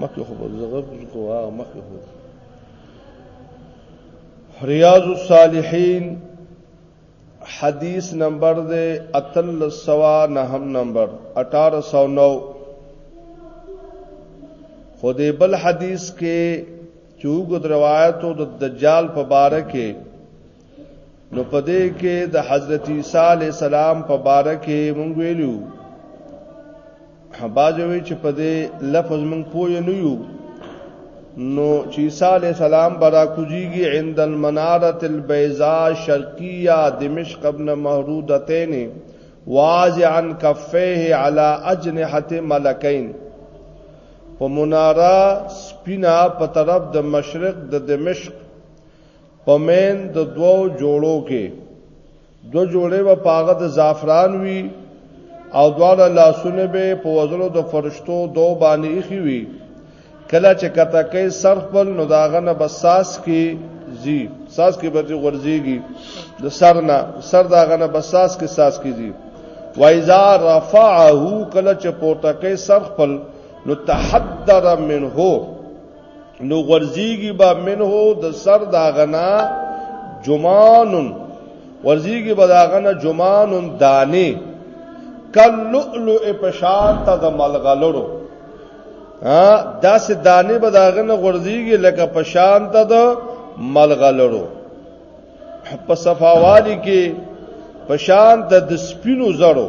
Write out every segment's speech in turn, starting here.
مکه خو په زغر کې کو هغه مکه خو ریاض الصالحین حدیث نمبر دے اتل سوا نہم نمبر اٹھارہ سو نو خود بل حدیث کې چوغد روایتو د دجال په باره کې نو پدې کې د حضرت عیسی علی السلام په باره کې مونږ ویلو باجوي چې پدې لفظ مونږ پوه نه یو نو چې عیسی علی السلام برا کوجیږي عند المناره البيضاء شرقيه دمشق ابن محرودتين واضعا كفيه على اجنحه ملکين په مناره سپینا په طرف د مشرق د دمشق په مین د دوو جوړو کې دو جوړې و پاغه د زعفران وی او دواړه لاسونه به په وزرو د فرشتو دو باندې اخی وی کله چې کته کې سر خپل نو داغه نه بساس کې زی ساس کې برځي غورځيږي د سر نه سر داغه نه بساس کې ساس کې زی وایذا رفعه کله چې پورته کې سر خپل نو تحدر منه نو غرزیږي با منه د سر دا غنا جمان غرزیږي با دا غنا جمان دانه کل لؤلؤ پشان ته د ملغلرو ها داسې دانه به دا غنا غرزیږي لکه پشان ته د ملغلرو په صفاوالی کې پشان ته د سپینو زړو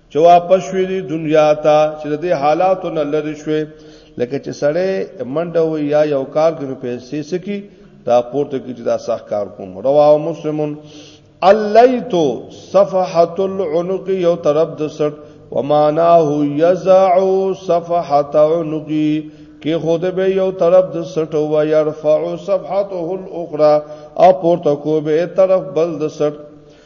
چې واپس شوې دي دنیا ته چې د دې حالاتو نه لری شوې لکه چې سړی منډه وي یا یو کار کې پیسې سکی دا پورته کې چې دا صح کار کوم رواه مسلمون الیتو صفحه العنق یو طرف د سر وماناه یزع صفحه عنقی کې خود به یو طرف د سټ او يرفع صفحته الاخرى او پورته کو به طرف بل د سټ